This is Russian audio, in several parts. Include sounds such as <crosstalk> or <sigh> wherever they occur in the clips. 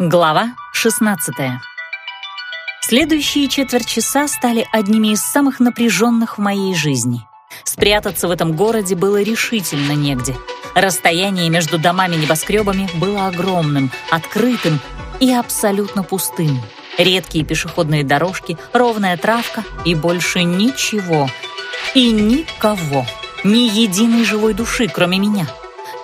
Глава 16 Следующие четверть часа стали одними из самых напряженных в моей жизни. Спрятаться в этом городе было решительно негде. Расстояние между домами-небоскребами было огромным, открытым и абсолютно пустым. Редкие пешеходные дорожки, ровная травка и больше ничего. И никого. Ни единой живой души, кроме меня.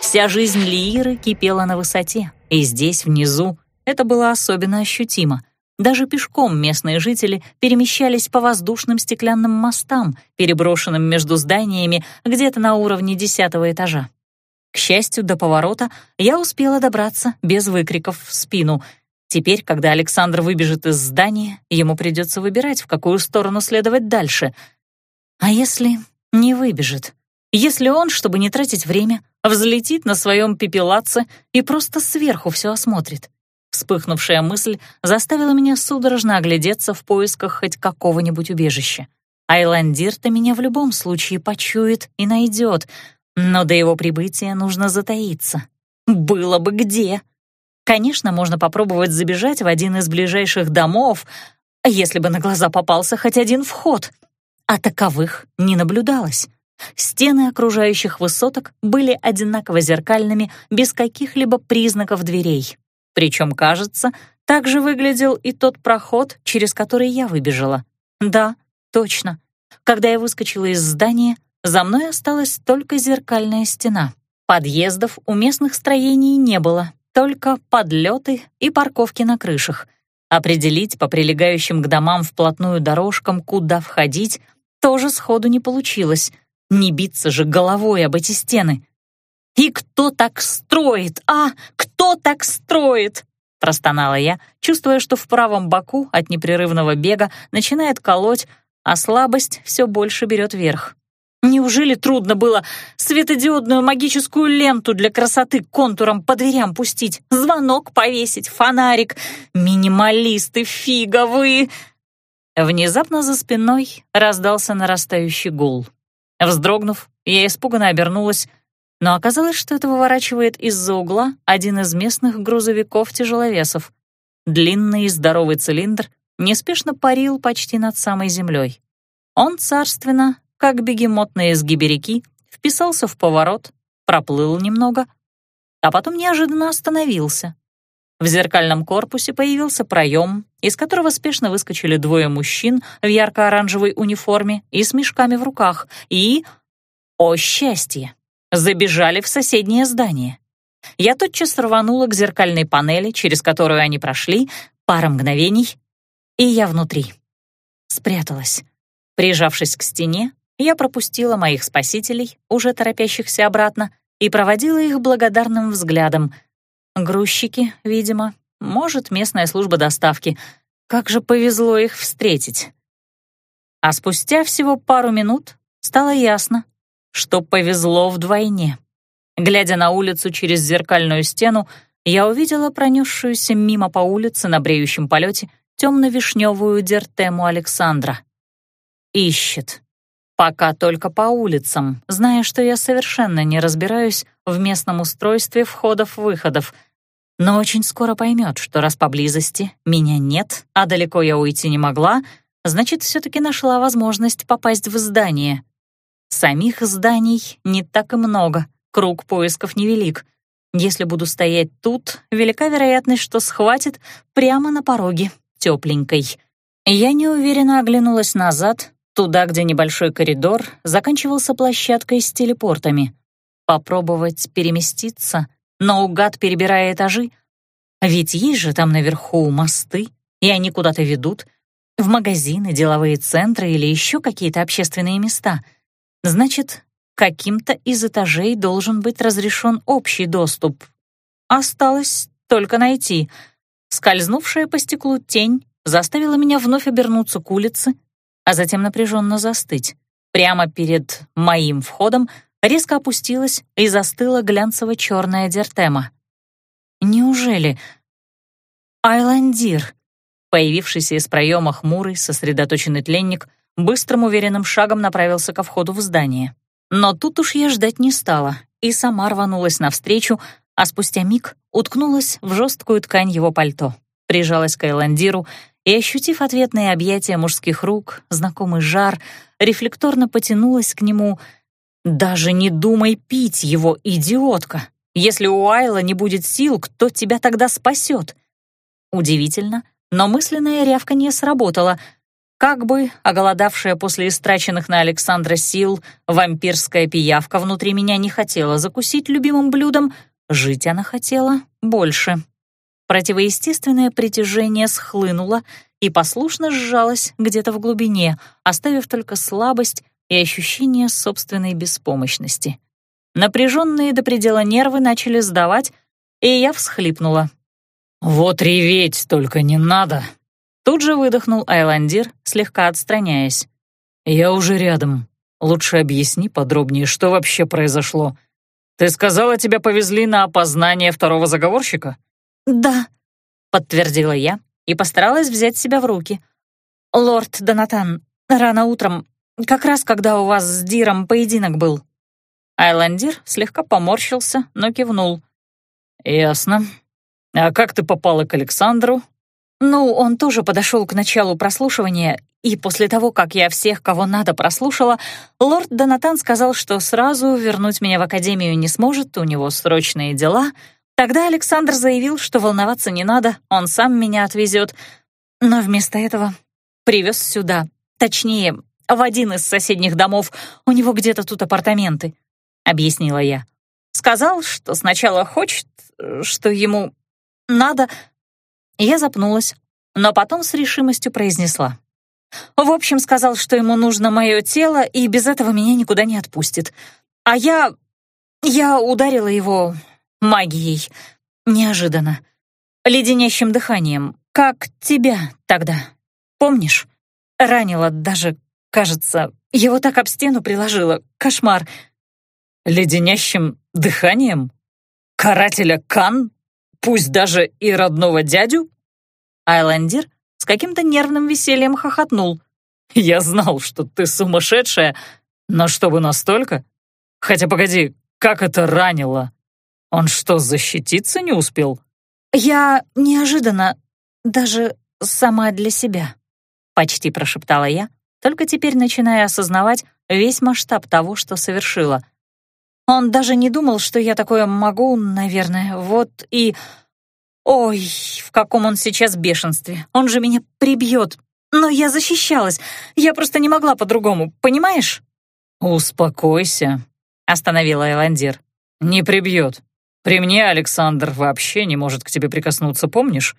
Вся жизнь Лииры кипела на высоте, и здесь, внизу, это было особенно ощутимо. Даже пешком местные жители перемещались по воздушным стеклянным мостам, переброшенным между зданиями где-то на уровне десятого этажа. К счастью, до поворота я успела добраться без выкриков в спину. Теперь, когда Александр выбежит из здания, ему придется выбирать, в какую сторону следовать дальше. А если не выбежит? Если он, чтобы не тратить время, взлетит на своем пепелаце и просто сверху все осмотрит? Вспыхнувшая мысль заставила меня судорожно оглядеться в поисках хоть какого-нибудь убежища. Айландир-то меня в любом случае почует и найдет, но до его прибытия нужно затаиться. Было бы где! Конечно, можно попробовать забежать в один из ближайших домов, если бы на глаза попался хоть один вход. А таковых не наблюдалось. Стены окружающих высоток были одинаково зеркальными, без каких-либо признаков дверей. Причем, кажется, так же выглядел и тот проход, через который я выбежала. Да, точно. Когда я выскочила из здания, за мной осталась только зеркальная стена. Подъездов у местных строений не было, только подлеты и парковки на крышах. Определить по прилегающим к домам вплотную дорожкам, куда входить, тоже сходу не получилось. Не биться же головой об эти стены. «И кто так строит, а? Кто так строит?» простонала я, чувствуя, что в правом боку от непрерывного бега начинает колоть, а слабость все больше берет верх. Неужели трудно было светодиодную магическую ленту для красоты контуром по дверям пустить, звонок повесить, фонарик? Минималисты фиговые! Внезапно за спиной раздался нарастающий гул. Вздрогнув, я испуганно обернулась, но оказалось, что это выворачивает из-за угла один из местных грузовиков-тяжеловесов. Длинный и здоровый цилиндр неспешно парил почти над самой землей. Он царственно, как бегемот на изгибе реки, вписался в поворот, проплыл немного, а потом неожиданно остановился. В зеркальном корпусе появился проем, из которого спешно выскочили двое мужчин в ярко-оранжевой униформе и с мешками в руках, и... О, счастье! Забежали в соседнее здание. Я тотчас рванула к зеркальной панели, через которую они прошли, пара мгновений, и я внутри. Спряталась. Прижавшись к стене, я пропустила моих спасителей, уже торопящихся обратно, и проводила их благодарным взглядом. Грузчики, видимо, может, местная служба доставки. Как же повезло их встретить. А спустя всего пару минут стало ясно, что повезло вдвойне. Глядя на улицу через зеркальную стену, я увидела пронесшуюся мимо по улице на бреющем полете темно-вишневую дертему Александра. Ищет. Пока только по улицам, зная, что я совершенно не разбираюсь в местном устройстве входов-выходов, но очень скоро поймет, что раз поблизости меня нет, а далеко я уйти не могла, значит, все-таки нашла возможность попасть в здание, Самих зданий не так и много, круг поисков невелик. Если буду стоять тут, велика вероятность, что схватит прямо на пороге, тепленькой. Я неуверенно оглянулась назад, туда, где небольшой коридор заканчивался площадкой с телепортами. Попробовать переместиться, наугад перебирая этажи. Ведь есть же там наверху мосты, и они куда-то ведут. В магазины, деловые центры или еще какие-то общественные места — Значит, каким-то из этажей должен быть разрешен общий доступ. Осталось только найти. Скользнувшая по стеклу тень заставила меня вновь обернуться к улице, а затем напряженно застыть. Прямо перед моим входом резко опустилась и застыла глянцево-черная дертема. Неужели... Айландир, появившийся из проема хмурый, сосредоточенный тленник — быстрым уверенным шагом направился ко входу в здание. Но тут уж я ждать не стала и сама рванулась навстречу, а спустя миг уткнулась в жесткую ткань его пальто, прижалась к Айландиру и, ощутив ответные объятия мужских рук, знакомый жар, рефлекторно потянулась к нему. «Даже не думай пить его, идиотка! Если у Айла не будет сил, кто тебя тогда спасет?» Удивительно, но мысленная рявка не сработала. Как бы, оголодавшая после истраченных на Александра сил, вампирская пиявка внутри меня не хотела закусить любимым блюдом, жить она хотела больше. Противоестественное притяжение схлынуло и послушно сжалось где-то в глубине, оставив только слабость и ощущение собственной беспомощности. Напряженные до предела нервы начали сдавать, и я всхлипнула. «Вот реветь только не надо!» Тут же выдохнул Айландир, слегка отстраняясь. «Я уже рядом. Лучше объясни подробнее, что вообще произошло. Ты сказала, тебя повезли на опознание второго заговорщика?» «Да», — подтвердила я и постаралась взять себя в руки. «Лорд Донатан, рано утром, как раз когда у вас с Диром поединок был». Айландир слегка поморщился, но кивнул. «Ясно. А как ты попала к Александру?» «Ну, он тоже подошел к началу прослушивания, и после того, как я всех, кого надо, прослушала, лорд Донатан сказал, что сразу вернуть меня в академию не сможет, у него срочные дела — Тогда Александр заявил, что волноваться не надо, он сам меня отвезет. Но вместо этого привез сюда. Точнее, в один из соседних домов. У него где-то тут апартаменты, — объяснила я. Сказал, что сначала хочет, что ему надо. Я запнулась, но потом с решимостью произнесла. В общем, сказал, что ему нужно мое тело, и без этого меня никуда не отпустит. А я... я ударила его магией. Неожиданно. Леденящим дыханием. Как тебя тогда. Помнишь? Ранила даже, кажется. Его так об стену приложила. Кошмар. Леденящим дыханием? Карателя Кан? Пусть даже и родного дядю? Айландир с каким-то нервным весельем хохотнул. «Я знал, что ты сумасшедшая, но чтобы настолько? Хотя погоди, как это ранило?» Он что, защититься не успел? Я неожиданно, даже сама для себя, почти прошептала я, только теперь начиная осознавать весь масштаб того, что совершила. Он даже не думал, что я такое могу, наверное, вот и... Ой, в каком он сейчас бешенстве. Он же меня прибьет. Но я защищалась. Я просто не могла по-другому, понимаешь? «Успокойся», — остановила Эландир. «Не прибьет. При мне Александр вообще не может к тебе прикоснуться, помнишь?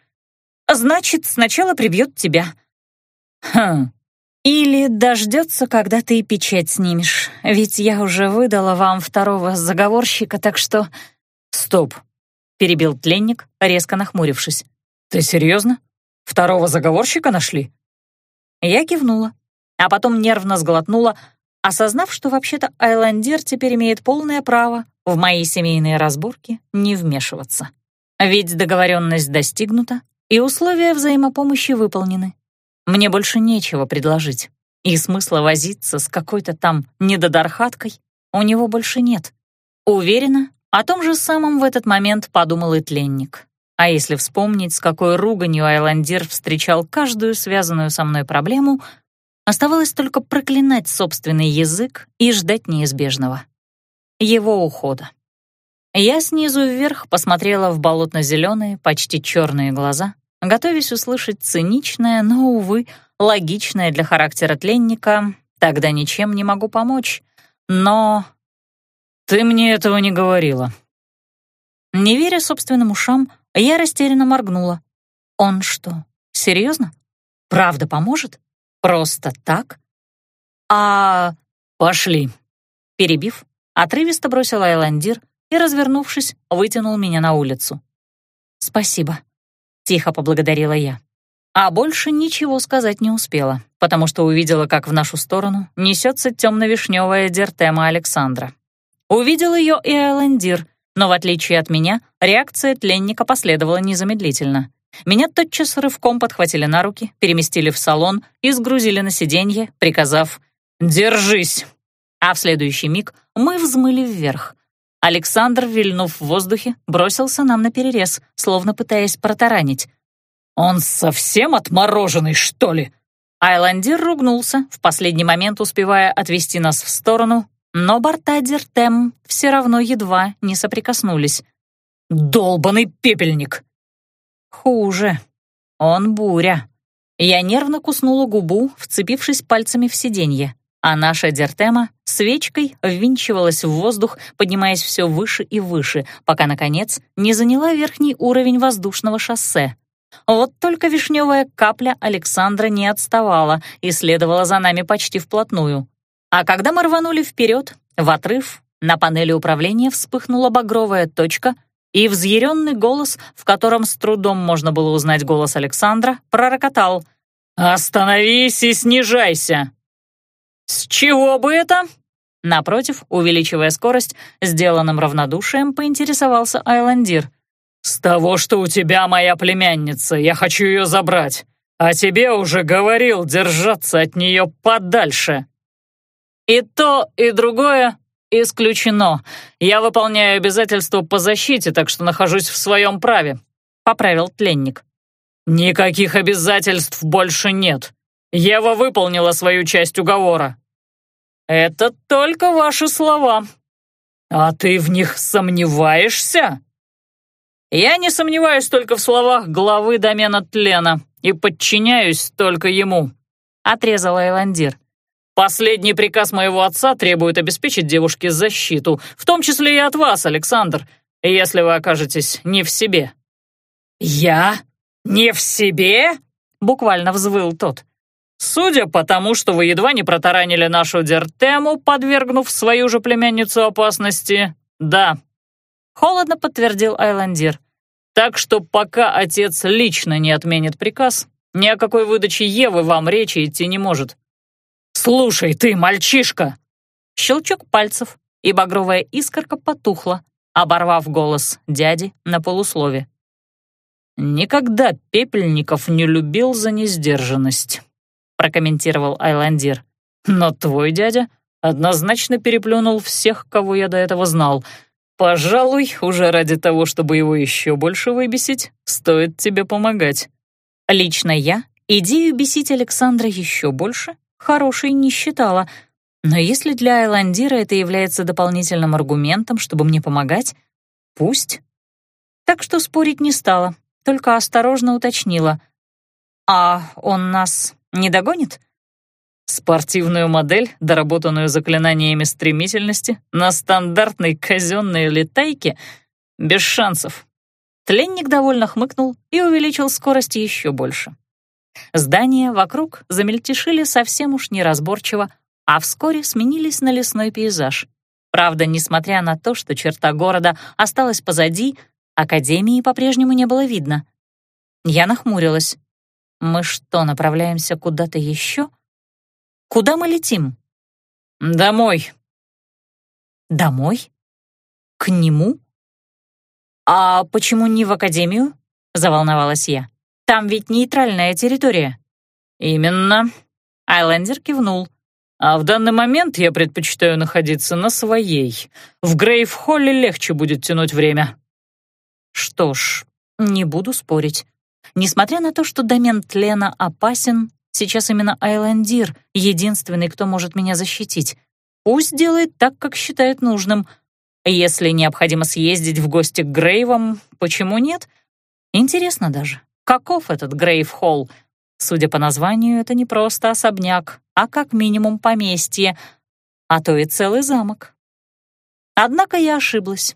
Значит, сначала прибьет тебя. Хм. Или дождется, когда ты печать снимешь. Ведь я уже выдала вам второго заговорщика, так что... Стоп, перебил тленник, резко нахмурившись. Ты серьезно? Второго заговорщика нашли? Я кивнула, а потом нервно сглотнула, осознав, что вообще-то Айландер теперь имеет полное право в мои семейные разборки не вмешиваться. Ведь договоренность достигнута, и условия взаимопомощи выполнены. Мне больше нечего предложить, и смысла возиться с какой-то там недодархаткой у него больше нет. Уверена, о том же самом в этот момент подумал и тленник. А если вспомнить, с какой руганью Айландир встречал каждую связанную со мной проблему, оставалось только проклинать собственный язык и ждать неизбежного его ухода. Я снизу вверх посмотрела в болотно-зеленые, почти черные глаза, готовясь услышать циничное, но, увы, логичное для характера тленника «тогда ничем не могу помочь». Но... «Ты мне этого не говорила». Не веря собственным ушам, я растерянно моргнула. «Он что, серьезно? Правда поможет? Просто так?» «А...» «Пошли», — перебив, Отрывисто бросил Айландир и, развернувшись, вытянул меня на улицу. «Спасибо», — тихо поблагодарила я. А больше ничего сказать не успела, потому что увидела, как в нашу сторону несется темно-вишневая дертема Александра. Увидел ее и Айландир, но, в отличие от меня, реакция тленника последовала незамедлительно. Меня тотчас рывком подхватили на руки, переместили в салон и сгрузили на сиденье, приказав «Держись!» а в следующий миг мы взмыли вверх. Александр, вильнув в воздухе, бросился нам на перерез, словно пытаясь протаранить. «Он совсем отмороженный, что ли?» Айландир ругнулся, в последний момент успевая отвести нас в сторону, но борта Дертем все равно едва не соприкоснулись. «Долбанный пепельник!» «Хуже. Он буря». Я нервно куснула губу, вцепившись пальцами в сиденье а наша Дертема свечкой ввинчивалась в воздух, поднимаясь все выше и выше, пока, наконец, не заняла верхний уровень воздушного шоссе. Вот только вишневая капля Александра не отставала и следовала за нами почти вплотную. А когда мы рванули вперед, в отрыв, на панели управления вспыхнула багровая точка, и взъяренный голос, в котором с трудом можно было узнать голос Александра, пророкотал «Остановись и снижайся!» «С чего бы это?» Напротив, увеличивая скорость, сделанным равнодушием поинтересовался Айландир. «С того, что у тебя моя племянница, я хочу ее забрать, а тебе уже говорил держаться от нее подальше». «И то, и другое исключено. Я выполняю обязательства по защите, так что нахожусь в своем праве», — поправил тленник. «Никаких обязательств больше нет. Ева выполнила свою часть уговора». «Это только ваши слова». «А ты в них сомневаешься?» «Я не сомневаюсь только в словах главы домена Тлена и подчиняюсь только ему», — отрезал Айландир. «Последний приказ моего отца требует обеспечить девушке защиту, в том числе и от вас, Александр, если вы окажетесь не в себе». «Я? Не в себе?» — буквально взвыл тот. Судя по тому, что вы едва не протаранили нашу Дертему, подвергнув свою же племянницу опасности, да. Холодно подтвердил Айландир. Так что пока отец лично не отменит приказ, ни о какой выдаче Евы вам речи идти не может. «Слушай, ты, мальчишка!» Щелчок пальцев, и багровая искорка потухла, оборвав голос дяди на полуслове. «Никогда Пепельников не любил за несдержанность». — прокомментировал Айландир. «Но твой дядя однозначно переплюнул всех, кого я до этого знал. Пожалуй, уже ради того, чтобы его еще больше выбесить, стоит тебе помогать». Лично я идею бесить Александра еще больше хорошей не считала, но если для Айландира это является дополнительным аргументом, чтобы мне помогать, пусть. Так что спорить не стала, только осторожно уточнила. «А он нас не догонит? Спортивную модель, доработанную заклинаниями стремительности, на стандартной казенной летайке? Без шансов. Тленник довольно хмыкнул и увеличил скорость еще больше. Здания вокруг замельтешили совсем уж неразборчиво, а вскоре сменились на лесной пейзаж. Правда, несмотря на то, что черта города осталась позади, Академии по-прежнему не было видно. Я нахмурилась. Мы что, направляемся куда-то еще? Куда мы летим? Домой. Домой? К нему? А почему не в академию? Заволновалась я. Там ведь нейтральная территория. Именно. Айлендер кивнул. А в данный момент я предпочитаю находиться на своей. В Грейв-Холле легче будет тянуть время. Что ж, не буду спорить. Несмотря на то, что домен тлена опасен, сейчас именно Айлендир — единственный, кто может меня защитить. Пусть делает так, как считает нужным. Если необходимо съездить в гости к Грейвам, почему нет? Интересно даже, каков этот Грейв-холл? Судя по названию, это не просто особняк, а как минимум поместье, а то и целый замок. Однако я ошиблась.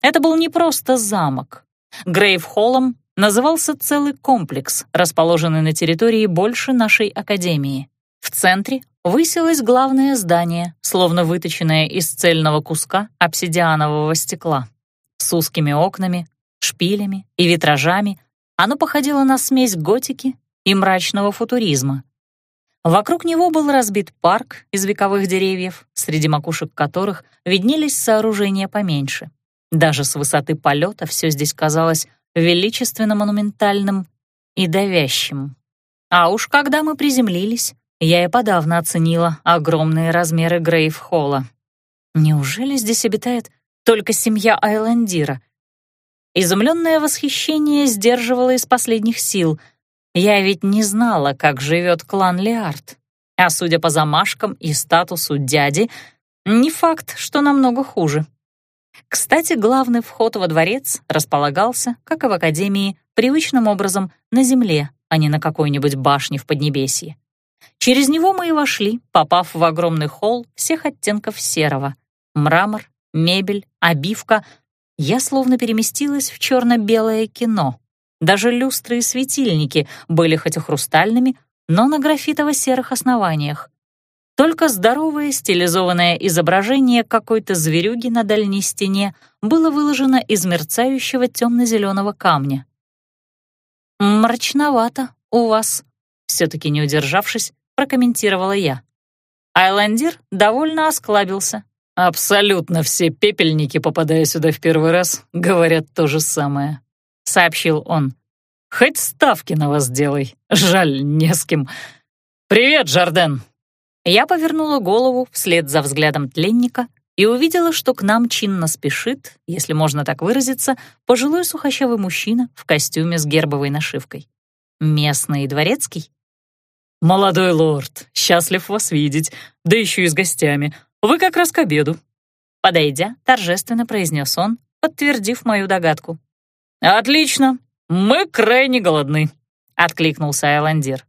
Это был не просто замок. Грейв-холлом назывался целый комплекс, расположенный на территории больше нашей академии. В центре высилось главное здание, словно выточенное из цельного куска обсидианового стекла. С узкими окнами, шпилями и витражами оно походило на смесь готики и мрачного футуризма. Вокруг него был разбит парк из вековых деревьев, среди макушек которых виднелись сооружения поменьше. Даже с высоты полета все здесь казалось величественно-монументальным и давящим. А уж когда мы приземлились, я и подавно оценила огромные размеры Грейв-холла. Неужели здесь обитает только семья Айландира. Изумленное восхищение сдерживало из последних сил. Я ведь не знала, как живет клан Леард. А судя по замашкам и статусу дяди, не факт, что намного хуже. Кстати, главный вход во дворец располагался, как и в Академии, привычным образом на земле, а не на какой-нибудь башне в Поднебесье. Через него мы и вошли, попав в огромный холл всех оттенков серого. Мрамор, мебель, обивка. Я словно переместилась в черно-белое кино. Даже люстры и светильники были хоть и хрустальными, но на графитово-серых основаниях. Только здоровое стилизованное изображение какой-то зверюги на дальней стене было выложено из мерцающего темно-зеленого камня. «Мрачновато у вас», — все-таки не удержавшись, прокомментировала я. Айландир довольно осклабился. «Абсолютно все пепельники, попадая сюда в первый раз, говорят то же самое», — сообщил он. «Хоть ставки на вас делай, жаль, не с кем. Привет, Жарден!» Я повернула голову вслед за взглядом тленника и увидела, что к нам чинно спешит, если можно так выразиться, пожилой сухощавый мужчина в костюме с гербовой нашивкой. Местный дворецкий? «Молодой лорд, счастлив вас видеть, да еще и с гостями. Вы как раз к обеду». Подойдя, торжественно произнес он, подтвердив мою догадку. «Отлично, мы крайне голодны», — откликнулся Айландир.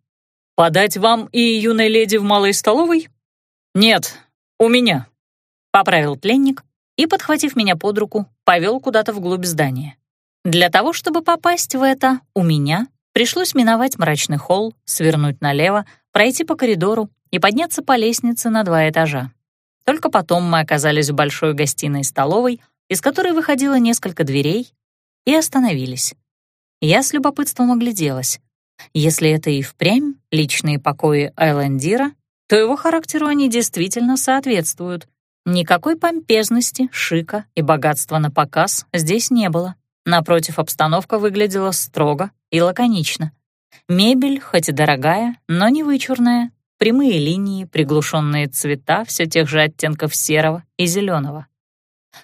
«Подать вам и юной леди в малой столовой?» «Нет, у меня», — поправил пленник и, подхватив меня под руку, повел куда-то вглубь здания. Для того, чтобы попасть в это «у меня», пришлось миновать мрачный холл, свернуть налево, пройти по коридору и подняться по лестнице на два этажа. Только потом мы оказались в большой гостиной-столовой, из которой выходило несколько дверей, и остановились. Я с любопытством огляделась. Если это и впрямь личные покои Айландира, то его характеру они действительно соответствуют. Никакой помпезности, шика и богатства на показ здесь не было. Напротив, обстановка выглядела строго и лаконично. Мебель, хоть и дорогая, но не вычурная, прямые линии, приглушенные цвета все тех же оттенков серого и зеленого.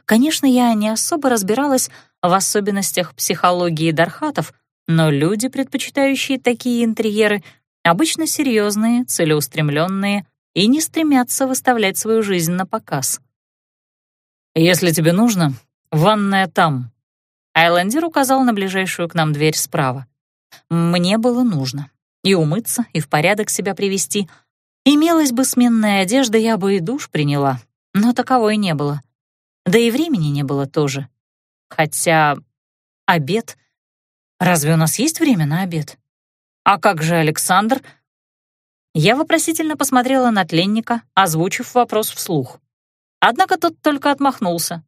Конечно, я не особо разбиралась в особенностях психологии дархатов, но люди, предпочитающие такие интерьеры, обычно серьезные, целеустремленные и не стремятся выставлять свою жизнь на показ. «Если тебе нужно, ванная там». Айлендер указал на ближайшую к нам дверь справа. Мне было нужно. И умыться, и в порядок себя привести. Имелась бы сменная одежда, я бы и душ приняла, но таковой не было. Да и времени не было тоже. Хотя обед — Разве у нас есть время на обед? А как же Александр? Я вопросительно посмотрела на тленника, озвучив вопрос вслух. Однако тот только отмахнулся.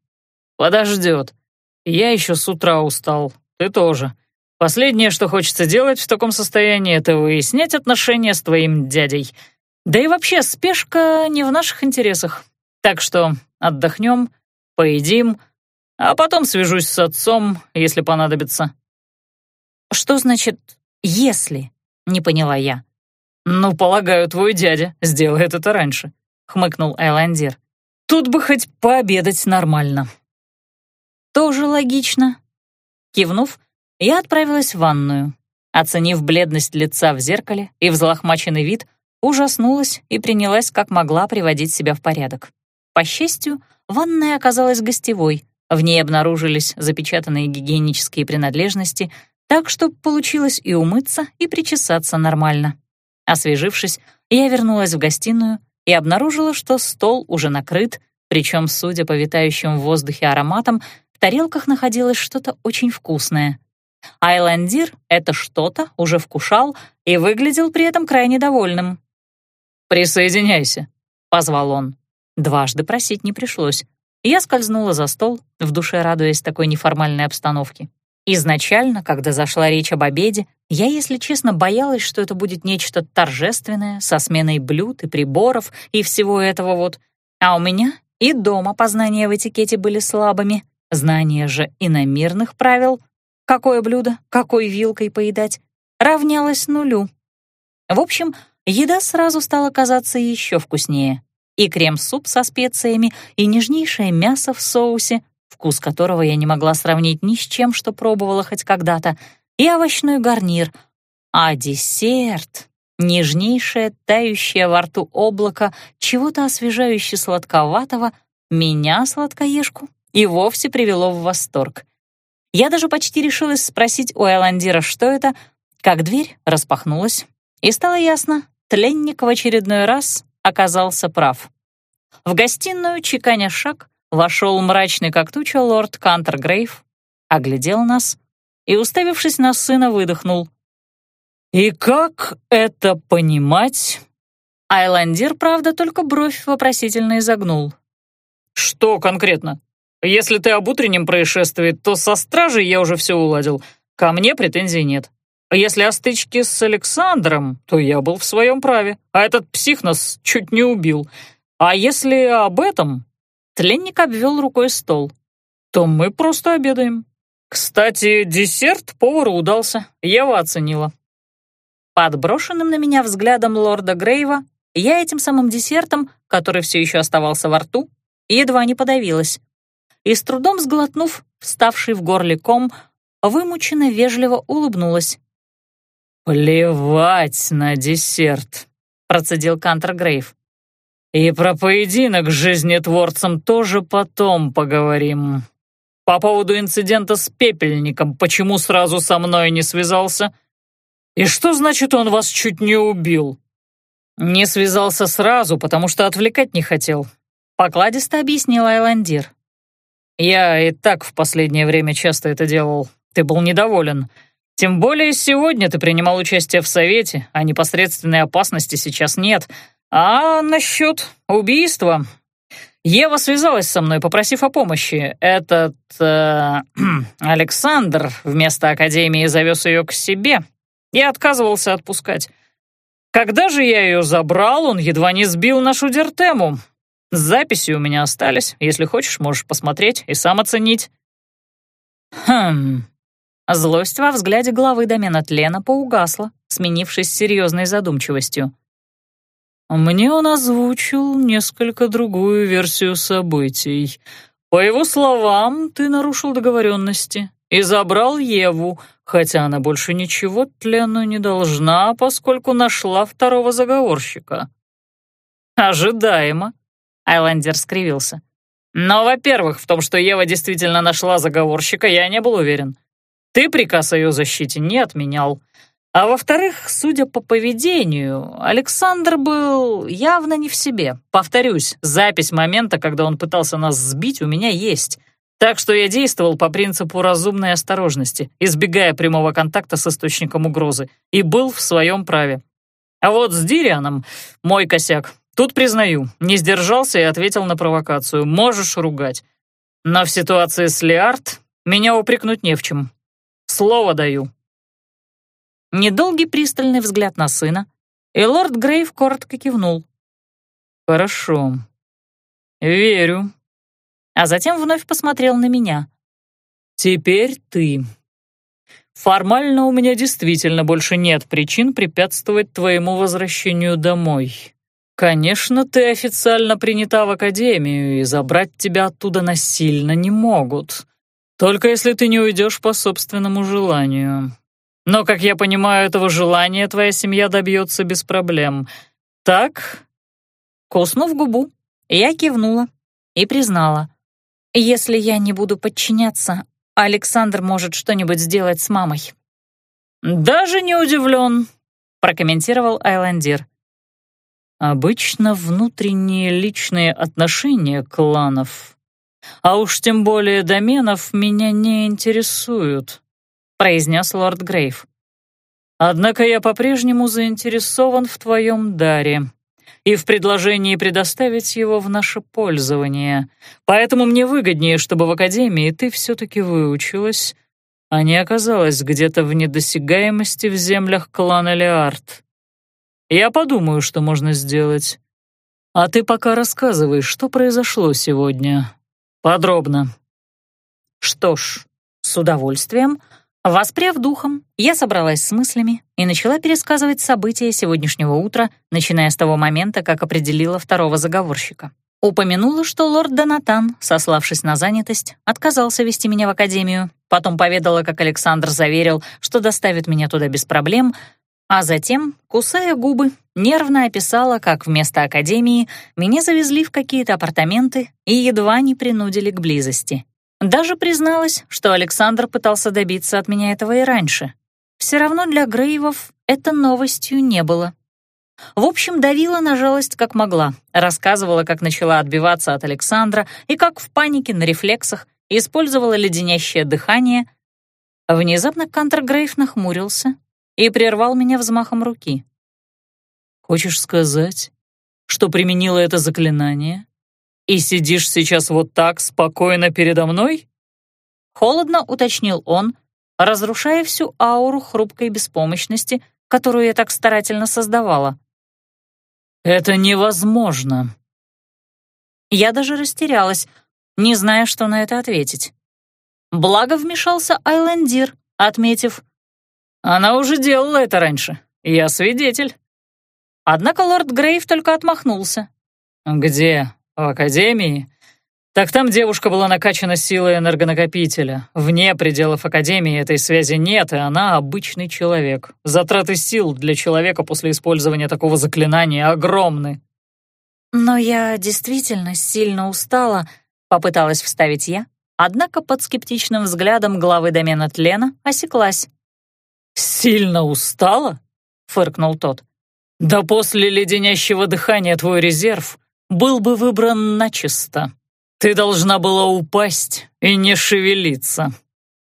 «Подождет. Я еще с утра устал. Ты тоже. Последнее, что хочется делать в таком состоянии, это выяснять отношения с твоим дядей. Да и вообще, спешка не в наших интересах. Так что отдохнем, поедим, а потом свяжусь с отцом, если понадобится. «Что значит «если»?» — не поняла я. «Ну, полагаю, твой дядя сделает это раньше», — хмыкнул Айландир. «Тут бы хоть пообедать нормально». «Тоже логично». Кивнув, я отправилась в ванную. Оценив бледность лица в зеркале и взлохмаченный вид, ужаснулась и принялась как могла приводить себя в порядок. По счастью, ванная оказалась гостевой, в ней обнаружились запечатанные гигиенические принадлежности — так что получилось и умыться, и причесаться нормально. Освежившись, я вернулась в гостиную и обнаружила, что стол уже накрыт, причем, судя по витающим в воздухе ароматам, в тарелках находилось что-то очень вкусное. Айландир это что-то уже вкушал и выглядел при этом крайне довольным. «Присоединяйся», — позвал он. Дважды просить не пришлось. Я скользнула за стол, в душе радуясь такой неформальной обстановке. Изначально, когда зашла речь об обеде, я, если честно, боялась, что это будет нечто торжественное, со сменой блюд и приборов и всего этого вот. А у меня и дома познания в этикете были слабыми, знания же иномирных правил, какое блюдо, какой вилкой поедать, равнялось нулю. В общем, еда сразу стала казаться еще вкуснее. И крем-суп со специями, и нежнейшее мясо в соусе вкус которого я не могла сравнить ни с чем, что пробовала хоть когда-то, и овощной гарнир. А десерт — нежнейшее, тающее во рту облако чего-то освежающе сладковатого, меня, сладкоежку, и вовсе привело в восторг. Я даже почти решилась спросить у Эландира, что это, как дверь распахнулась, и стало ясно, тленник в очередной раз оказался прав. В гостиную, чеканя шаг, вошел мрачный как туча лорд Кантергрейв, оглядел нас и, уставившись на сына, выдохнул. «И как это понимать?» Айландир, правда, только бровь вопросительно изогнул. «Что конкретно? Если ты об утреннем происшествии, то со стражей я уже все уладил. Ко мне претензий нет. Если о стычке с Александром, то я был в своем праве, а этот псих нас чуть не убил. А если об этом...» Тленник обвел рукой стол. «То мы просто обедаем. Кстати, десерт повару удался, Ева оценила». Подброшенным на меня взглядом лорда Грейва, я этим самым десертом, который все еще оставался во рту, едва не подавилась. И с трудом сглотнув, вставший в горле ком, вымученно вежливо улыбнулась. «Плевать на десерт», — процедил Кантер Грейв. «И про поединок с жизнетворцем тоже потом поговорим. По поводу инцидента с пепельником, почему сразу со мной не связался? И что значит, он вас чуть не убил?» «Не связался сразу, потому что отвлекать не хотел», — покладисто объяснил Айландир. «Я и так в последнее время часто это делал. Ты был недоволен». Тем более сегодня ты принимал участие в совете, а непосредственной опасности сейчас нет. А насчет убийства... Ева связалась со мной, попросив о помощи. Этот э, <clears throat> Александр вместо Академии завез ее к себе и отказывался отпускать. Когда же я ее забрал, он едва не сбил нашу дертему. Записи у меня остались. Если хочешь, можешь посмотреть и сам оценить. Хм, Злость во взгляде главы домена тлена поугасла, сменившись серьезной задумчивостью. «Мне он озвучил несколько другую версию событий. По его словам, ты нарушил договоренности и забрал Еву, хотя она больше ничего тлену не должна, поскольку нашла второго заговорщика». «Ожидаемо», — Айлендер скривился. «Но, во-первых, в том, что Ева действительно нашла заговорщика, я не был уверен. Ты приказ о ее защите не отменял. А во-вторых, судя по поведению, Александр был явно не в себе. Повторюсь, запись момента, когда он пытался нас сбить, у меня есть. Так что я действовал по принципу разумной осторожности, избегая прямого контакта с источником угрозы, и был в своем праве. А вот с Дирианом мой косяк. Тут признаю, не сдержался и ответил на провокацию. Можешь ругать. Но в ситуации с Лиард меня упрекнуть не в чем. Слово даю». Недолгий пристальный взгляд на сына, и лорд Грейв коротко кивнул. «Хорошо. Верю». А затем вновь посмотрел на меня. «Теперь ты. Формально у меня действительно больше нет причин препятствовать твоему возвращению домой. Конечно, ты официально принята в академию, и забрать тебя оттуда насильно не могут. Только если ты не уйдешь по собственному желанию. Но, как я понимаю, этого желания твоя семья добьется без проблем. Так?» Куснув губу, я кивнула и признала. «Если я не буду подчиняться, Александр может что-нибудь сделать с мамой». «Даже не удивлен», — прокомментировал Айландир. «Обычно внутренние личные отношения кланов а уж тем более доменов меня не интересуют», — произнес лорд Грейв. «Однако я по-прежнему заинтересован в твоем даре и в предложении предоставить его в наше пользование, поэтому мне выгоднее, чтобы в Академии ты все-таки выучилась, а не оказалась где-то в недосягаемости в землях клана Леард. Я подумаю, что можно сделать. А ты пока рассказывай, что произошло сегодня, Подробно. Что ж, с удовольствием. Воспряв духом, я собралась с мыслями и начала пересказывать события сегодняшнего утра, начиная с того момента, как определила второго заговорщика. Упомянула, что лорд Донатан, сославшись на занятость, отказался вести меня в академию, потом поведала, как Александр заверил, что доставит меня туда без проблем, а затем, кусая губы, нервно описала, как вместо академии меня завезли в какие-то апартаменты и едва не принудили к близости. Даже призналась, что Александр пытался добиться от меня этого и раньше. Все равно для Грейвов это новостью не было. В общем, давила на жалость как могла, рассказывала, как начала отбиваться от Александра и как в панике на рефлексах использовала леденящее дыхание. Внезапно Кантер Грейв нахмурился и прервал меня взмахом руки. «Хочешь сказать, что применила это заклинание и сидишь сейчас вот так спокойно передо мной?» Холодно уточнил он, разрушая всю ауру хрупкой беспомощности, которую я так старательно создавала. «Это невозможно!» Я даже растерялась, не зная, что на это ответить. Благо вмешался Айлендир, отметив. «Она уже делала это раньше. Я свидетель». Однако лорд Грейв только отмахнулся. «Где? В Академии? Так там девушка была накачана силой энергонакопителя. Вне пределов Академии этой связи нет, и она обычный человек. Затраты сил для человека после использования такого заклинания огромны. «Но я действительно сильно устала», — попыталась вставить я, однако под скептичным взглядом главы домена тлена осеклась. «Сильно устала?» — фыркнул тот. «Да после леденящего дыхания твой резерв был бы выбран начисто». «Ты должна была упасть и не шевелиться».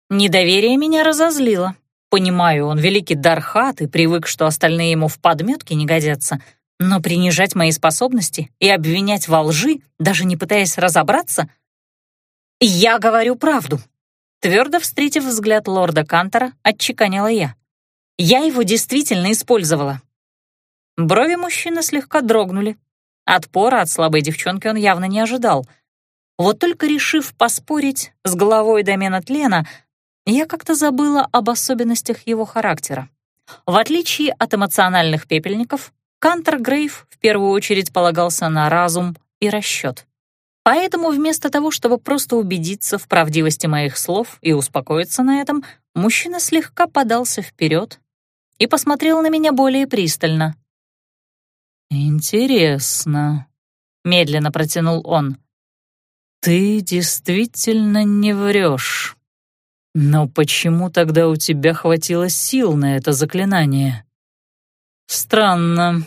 Недоверие меня разозлило. Понимаю, он великий Дархат и привык, что остальные ему в подметке не годятся, но принижать мои способности и обвинять во лжи, даже не пытаясь разобраться... «Я говорю правду», — твердо встретив взгляд лорда Кантора, отчеканила я. «Я его действительно использовала». Брови мужчины слегка дрогнули. Отпора от слабой девчонки он явно не ожидал — вот только решив поспорить с головой домена тлена, я как-то забыла об особенностях его характера. В отличие от эмоциональных пепельников, Кантер Грейв в первую очередь полагался на разум и расчет. Поэтому вместо того, чтобы просто убедиться в правдивости моих слов и успокоиться на этом, мужчина слегка подался вперед и посмотрел на меня более пристально. «Интересно», — медленно протянул он. «Ты действительно не врешь. Но почему тогда у тебя хватило сил на это заклинание?» «Странно».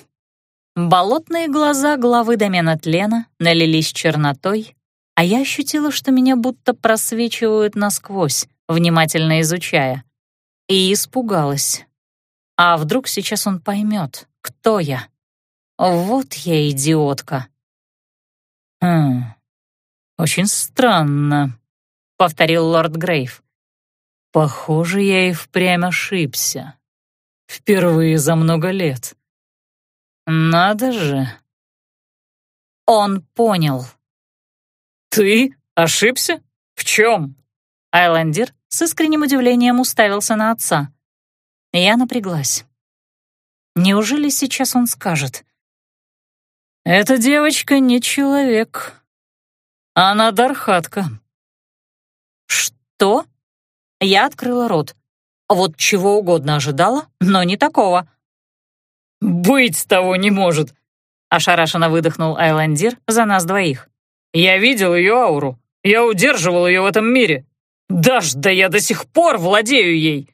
Болотные глаза главы домена тлена налились чернотой, а я ощутила, что меня будто просвечивают насквозь, внимательно изучая, и испугалась. А вдруг сейчас он поймет, кто я? Вот я идиотка. Хм, «Очень странно», — повторил лорд Грейв. «Похоже, я и впрямь ошибся. Впервые за много лет. Надо же». Он понял. «Ты ошибся? В чем?» Айлендер с искренним удивлением уставился на отца. Я напряглась. Неужели сейчас он скажет? «Эта девочка не человек», она дархатка». «Что?» Я открыла рот. Вот чего угодно ожидала, но не такого. «Быть того не может», — ошарашенно выдохнул Айландир за нас двоих. «Я видел ее ауру. Я удерживал ее в этом мире. Даш, да я до сих пор владею ей!»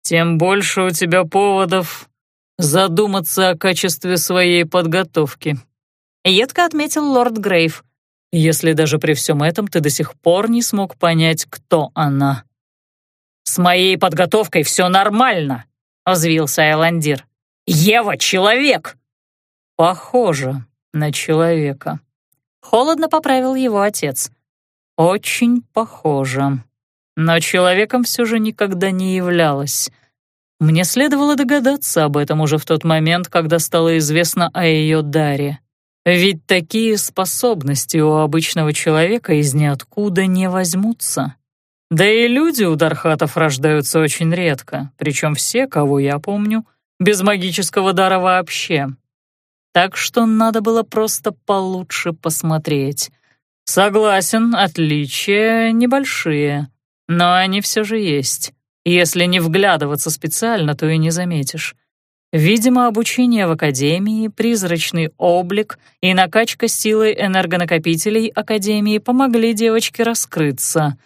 «Тем больше у тебя поводов задуматься о качестве своей подготовки», — едко отметил лорд Грейв если даже при всем этом ты до сих пор не смог понять, кто она». «С моей подготовкой все нормально», — взвился Айландир. «Ева — человек!» «Похоже на человека», — холодно поправил его отец. «Очень похоже. Но человеком все же никогда не являлась. Мне следовало догадаться об этом уже в тот момент, когда стало известно о ее даре. Ведь такие способности у обычного человека из ниоткуда не возьмутся. Да и люди у Дархатов рождаются очень редко, причем все, кого я помню, без магического дара вообще. так что надо было просто получше посмотреть. Согласен, отличия небольшие, но они все же есть. Если не вглядываться специально, то и не заметишь. Видимо, обучение в Академии, призрачный облик и накачка силой энергонакопителей Академии помогли девочке раскрыться.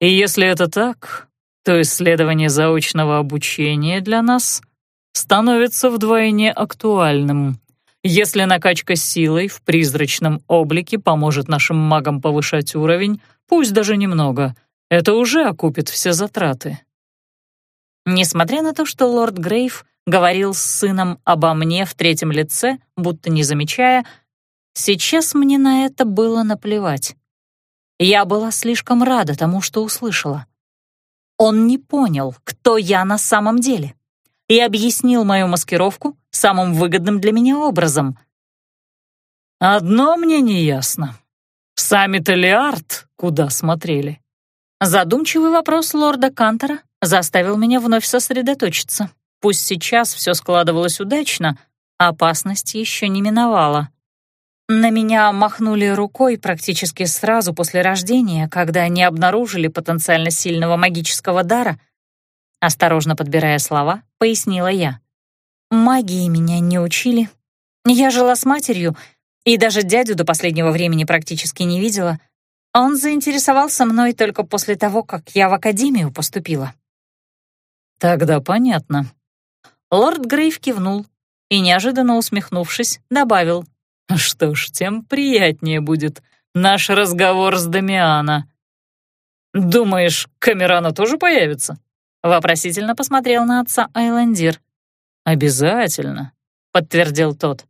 И если это так, то исследование заочного обучения для нас становится вдвойне актуальным. Если накачка силой в призрачном облике поможет нашим магам повышать уровень, пусть даже немного, это уже окупит все затраты. Несмотря на то, что лорд Грейв говорил с сыном обо мне в третьем лице, будто не замечая, сейчас мне на это было наплевать. Я была слишком рада тому, что услышала. Он не понял, кто я на самом деле, и объяснил мою маскировку самым выгодным для меня образом. «Одно мне не ясно. Сами-то Лиард куда смотрели?» Задумчивый вопрос лорда Кантера заставил меня вновь сосредоточиться. Пусть сейчас все складывалось удачно, опасность еще не миновала. На меня махнули рукой практически сразу после рождения, когда они обнаружили потенциально сильного магического дара. Осторожно подбирая слова, пояснила я. Магии меня не учили. Я жила с матерью и даже дядю до последнего времени практически не видела. Он заинтересовался мной только после того, как я в академию поступила. «Тогда понятно». Лорд Грейв кивнул и, неожиданно усмехнувшись, добавил. «Что ж, тем приятнее будет наш разговор с Дамиана». «Думаешь, Камерана тоже появится?» Вопросительно посмотрел на отца Айлендир. «Обязательно», — подтвердил тот.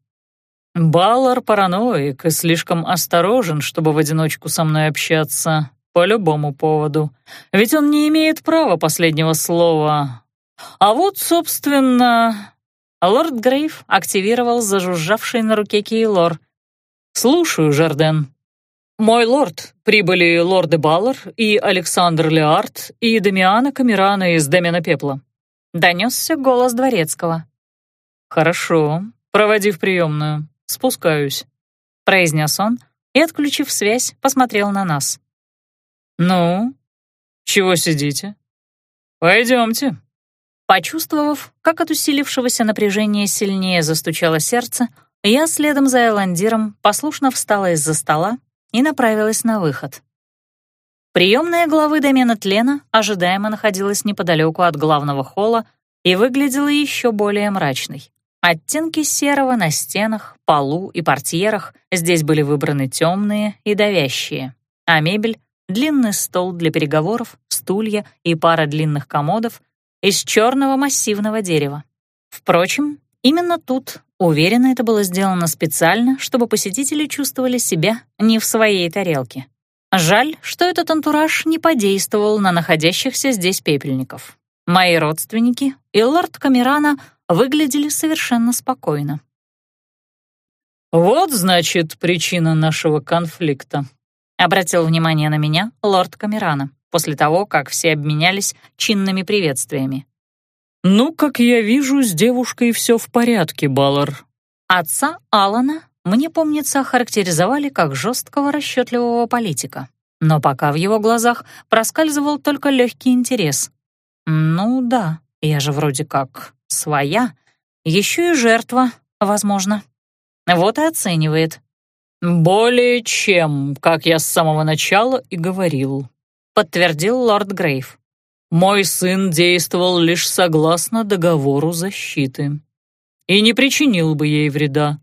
«Баллар параноик и слишком осторожен, чтобы в одиночку со мной общаться по любому поводу, ведь он не имеет права последнего слова, а вот, собственно, лорд Грейв активировал зажужжавший на руке Кейлор. «Слушаю, Жарден». «Мой лорд, прибыли лорды Баллар и Александр Леард и Дамиана Камерана из Демена Пепла». Донесся голос дворецкого. «Хорошо, проводи в приемную. Спускаюсь», — произнес он и, отключив связь, посмотрел на нас. «Ну, чего сидите? Пойдемте». Почувствовав, как от усилившегося напряжения сильнее застучало сердце, я следом за Эландиром послушно встала из-за стола и направилась на выход. Приемная главы домена тлена ожидаемо находилась неподалеку от главного холла и выглядела еще более мрачной. Оттенки серого на стенах, полу и портьерах здесь были выбраны темные и давящие, а мебель — длинный стол для переговоров, стулья и пара длинных комодов из черного массивного дерева. Впрочем, именно тут, уверенно, это было сделано специально, чтобы посетители чувствовали себя не в своей тарелке. Жаль, что этот антураж не подействовал на находящихся здесь пепельников. Мои родственники и лорд Камерана выглядели совершенно спокойно. «Вот, значит, причина нашего конфликта», — обратил внимание на меня лорд Камерана после того, как все обменялись чинными приветствиями. «Ну, как я вижу, с девушкой все в порядке, Баллар». Отца Алана мне, помнится, охарактеризовали как жесткого расчетливого политика. Но пока в его глазах проскальзывал только легкий интерес. Ну да, я же вроде как своя, еще и жертва, возможно. Вот и оценивает. «Более чем, как я с самого начала и говорил», — подтвердил лорд Грейв. «Мой сын действовал лишь согласно договору защиты и не причинил бы ей вреда,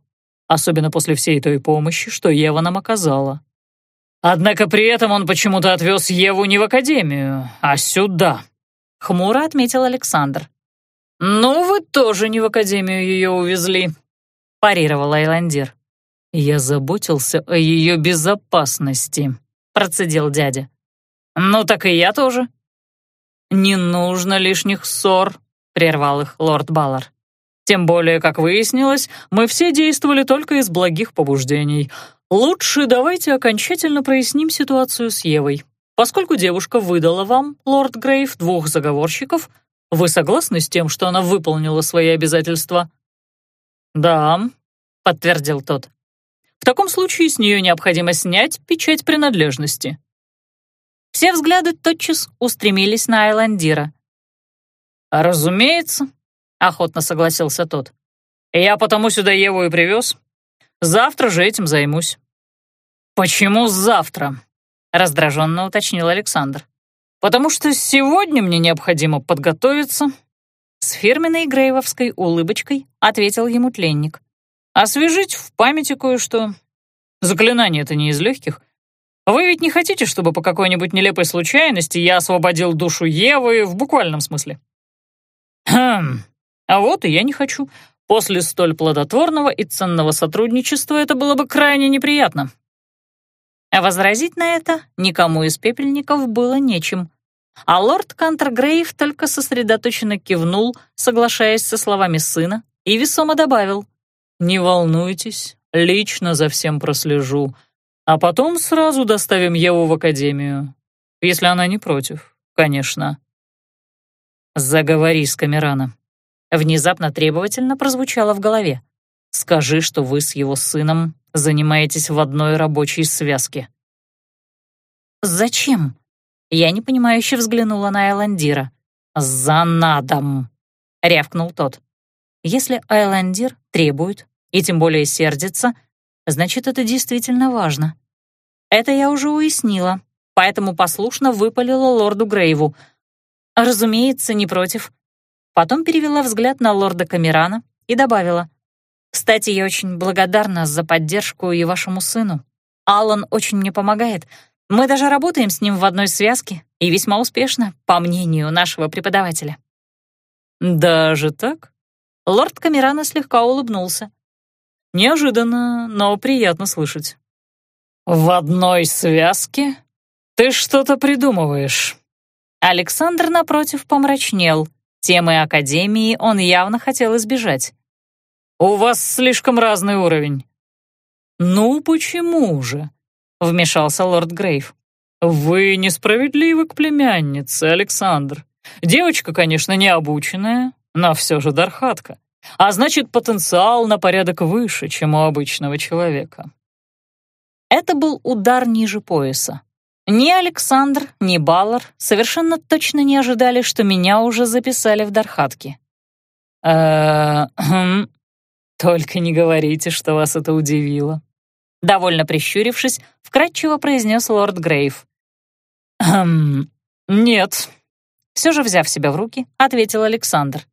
особенно после всей той помощи, что Ева нам оказала. Однако при этом он почему-то отвез Еву не в академию, а сюда», — хмуро отметил Александр. «Ну, вы тоже не в академию ее увезли», — парировал Айландир. «Я заботился о ее безопасности», — процедил дядя. «Ну так и я тоже». «Не нужно лишних ссор», — прервал их лорд Баллар. «Тем более, как выяснилось, мы все действовали только из благих побуждений. Лучше давайте окончательно проясним ситуацию с Евой. Поскольку девушка выдала вам, лорд Грейв, двух заговорщиков, вы согласны с тем, что она выполнила свои обязательства?» «Да», — подтвердил тот. «В таком случае с нее необходимо снять печать принадлежности». Все взгляды тотчас устремились на Айландира. «Разумеется», — охотно согласился тот. «Я потому сюда Еву и привез. Завтра же этим займусь». «Почему завтра?» — раздраженно уточнил Александр. «Потому что сегодня мне необходимо подготовиться». С фирменной грейвовской улыбочкой ответил ему тленник. «Освежить в памяти кое-что. Заклинание это не из легких. Вы ведь не хотите, чтобы по какой-нибудь нелепой случайности я освободил душу Евы в буквальном смысле?» «Хм, а вот и я не хочу. После столь плодотворного и ценного сотрудничества это было бы крайне неприятно». А возразить на это никому из пепельников было нечем. А лорд Кантергрейв только сосредоточенно кивнул, соглашаясь со словами сына, и весомо добавил. «Не волнуйтесь, лично за всем прослежу, а потом сразу доставим Еву в академию, если она не против, конечно». «Заговори с Камерана». Внезапно требовательно прозвучало в голове. «Скажи, что вы с его сыном занимаетесь в одной рабочей связке». «Зачем?» Я непонимающе взглянула на Айландира. «За надом!» — рявкнул тот. «Если Айландир требует, и тем более сердится, значит, это действительно важно. Это я уже уяснила, поэтому послушно выпалила лорду Грейву — Разумеется, не против. Потом перевела взгляд на лорда Камерана и добавила. «Кстати, я очень благодарна за поддержку и вашему сыну. Аллан очень мне помогает. Мы даже работаем с ним в одной связке, и весьма успешно, по мнению нашего преподавателя». «Даже так?» Лорд Камерана слегка улыбнулся. «Неожиданно, но приятно слышать». «В одной связке? Ты что-то придумываешь?» Александр, напротив, помрачнел. Темы Академии он явно хотел избежать. «У вас слишком разный уровень». «Ну почему же?» — вмешался лорд Грейв. «Вы несправедливы к племяннице, Александр. Девочка, конечно, не обученная, но все же дархатка. А значит, потенциал на порядок выше, чем у обычного человека». Это был удар ниже пояса. Ни Александр, ни Баллар совершенно точно не ожидали, что меня уже записали в Дархатке. Только не говорите, что вас это удивило. Довольно прищурившись, вкратчиво произнес лорд Грейв. «Эм, нет», — все же взяв себя в руки, ответил Александр.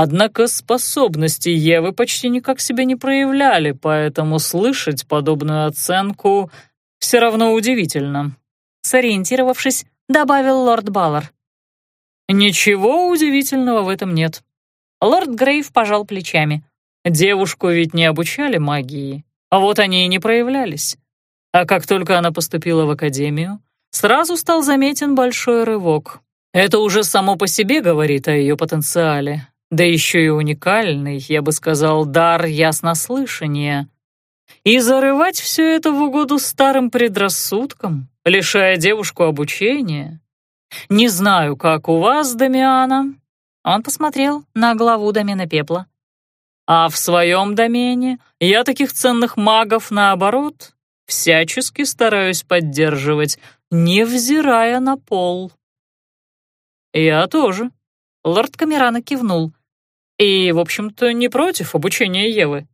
Однако способности Евы почти никак себя не проявляли, поэтому слышать подобную оценку все равно удивительно», — сориентировавшись, добавил лорд Баллар. «Ничего удивительного в этом нет». Лорд Грейв пожал плечами. «Девушку ведь не обучали магии, а вот они и не проявлялись. А как только она поступила в академию, сразу стал заметен большой рывок. Это уже само по себе говорит о ее потенциале, да еще и уникальный, я бы сказал, дар яснослышания и зарывать все это в угоду старым предрассудкам, лишая девушку обучения. Не знаю, как у вас, Дамиана. Он посмотрел на главу домена пепла. А в своем домене я таких ценных магов, наоборот, всячески стараюсь поддерживать, невзирая на пол. Я тоже. Лорд Камерана кивнул. И, в общем-то, не против обучения Евы.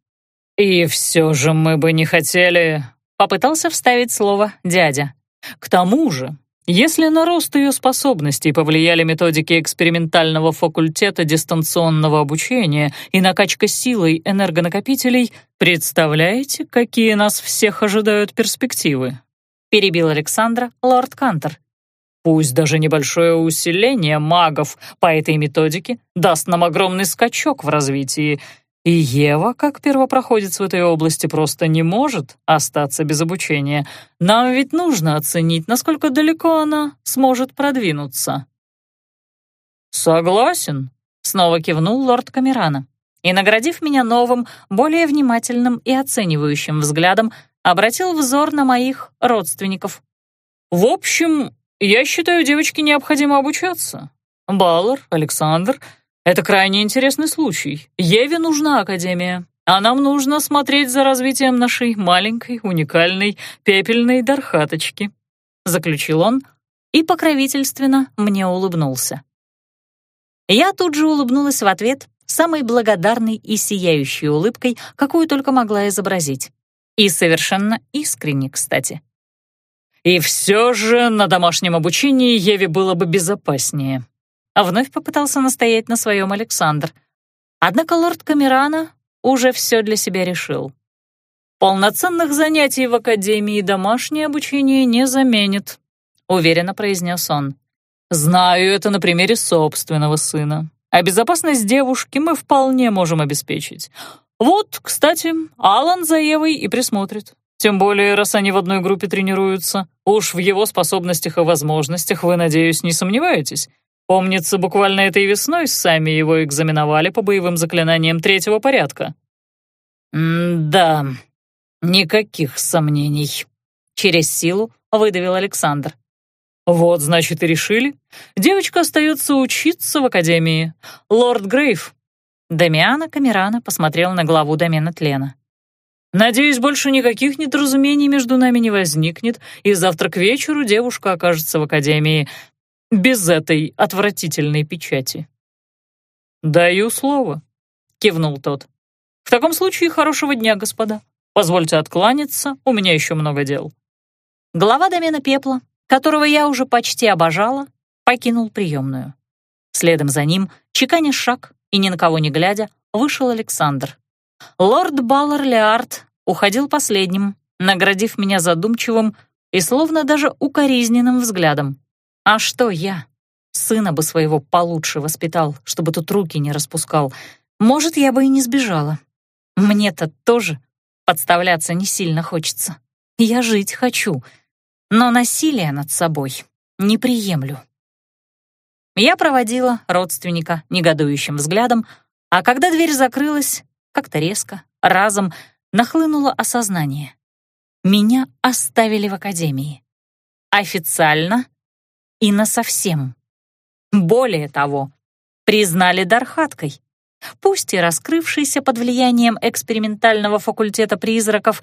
«И все же мы бы не хотели...» — попытался вставить слово дядя. «К тому же, если на рост ее способностей повлияли методики экспериментального факультета дистанционного обучения и накачка силой энергонакопителей, представляете, какие нас всех ожидают перспективы?» — перебил Александра лорд Кантер. «Пусть даже небольшое усиление магов по этой методике даст нам огромный скачок в развитии, и Ева, как первопроходец в этой области, просто не может остаться без обучения. Нам ведь нужно оценить, насколько далеко она сможет продвинуться. «Согласен», — снова кивнул лорд Камерана. И, наградив меня новым, более внимательным и оценивающим взглядом, обратил взор на моих родственников. «В общем, я считаю, девочке необходимо обучаться. Баллар, Александр — это крайне интересный случай. Еве нужна Академия. а нам нужно смотреть за развитием нашей маленькой, уникальной пепельной дархаточки», — заключил он и покровительственно мне улыбнулся. Я тут же улыбнулась в ответ самой благодарной и сияющей улыбкой, какую только могла изобразить. И совершенно искренне, кстати. «И все же на домашнем обучении Еве было бы безопаснее», а вновь попытался настоять на своем Александр. Однако лорд Камерана уже все для себя решил. «Полноценных занятий в академии домашнее обучение не заменит», — уверенно произнес он. «Знаю это на примере собственного сына. А безопасность девушки мы вполне можем обеспечить. Вот, кстати, Алан за Евой и присмотрит. Тем более, раз они в одной группе тренируются. Уж в его способностях и возможностях вы, надеюсь, не сомневаетесь. Помнится, буквально этой весной сами его экзаменовали по боевым заклинаниям третьего порядка. «Да, никаких сомнений», — через силу выдавил Александр. «Вот, значит, и решили. Девочка остается учиться в академии. Лорд Грейв». Дамиана Камерана посмотрел на главу домена тлена. Надеюсь, больше никаких недоразумений между нами не возникнет, и завтра к вечеру девушка окажется в академии без этой отвратительной печати». «Даю слово», — кивнул тот. «В таком случае хорошего дня, господа. Позвольте откланяться, у меня еще много дел». Глава домена пепла, которого я уже почти обожала, покинул приемную. Следом за ним, чеканя шаг и ни на кого не глядя, вышел Александр. Лорд Баллар Леард уходил последним, наградив меня задумчивым и словно даже укоризненным взглядом. А что я? Сына бы своего получше воспитал, чтобы тут руки не распускал. Может, я бы и не сбежала. Мне-то тоже подставляться не сильно хочется. Я жить хочу, но насилие над собой не приемлю. Я проводила родственника негодующим взглядом, а когда дверь закрылась, как-то резко, разом нахлынуло осознание. Меня оставили в академии. Официально и насовсем. Более того, признали Дархаткой, пусть и раскрывшейся под влиянием экспериментального факультета призраков,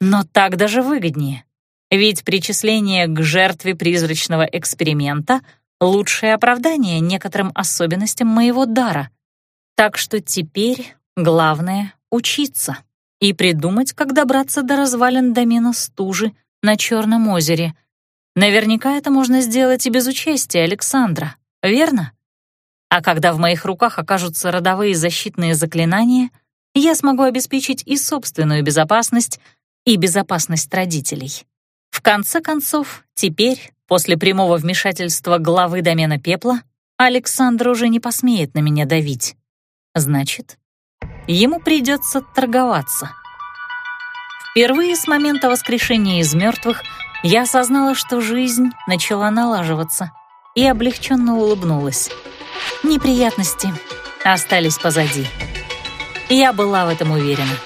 но так даже выгоднее. Ведь причисление к жертве призрачного эксперимента — лучшее оправдание некоторым особенностям моего дара. Так что теперь Главное — учиться и придумать, как добраться до развалин домена стужи на Черном озере. Наверняка это можно сделать и без участия Александра, верно? А когда в моих руках окажутся родовые защитные заклинания, я смогу обеспечить и собственную безопасность, и безопасность родителей. В конце концов, теперь, после прямого вмешательства главы домена пепла, Александр уже не посмеет на меня давить. Значит, ему придется торговаться. Впервые с момента воскрешения из мертвых я осознала, что жизнь начала налаживаться, и облегченно улыбнулась. Неприятности остались позади. Я была в этом уверена.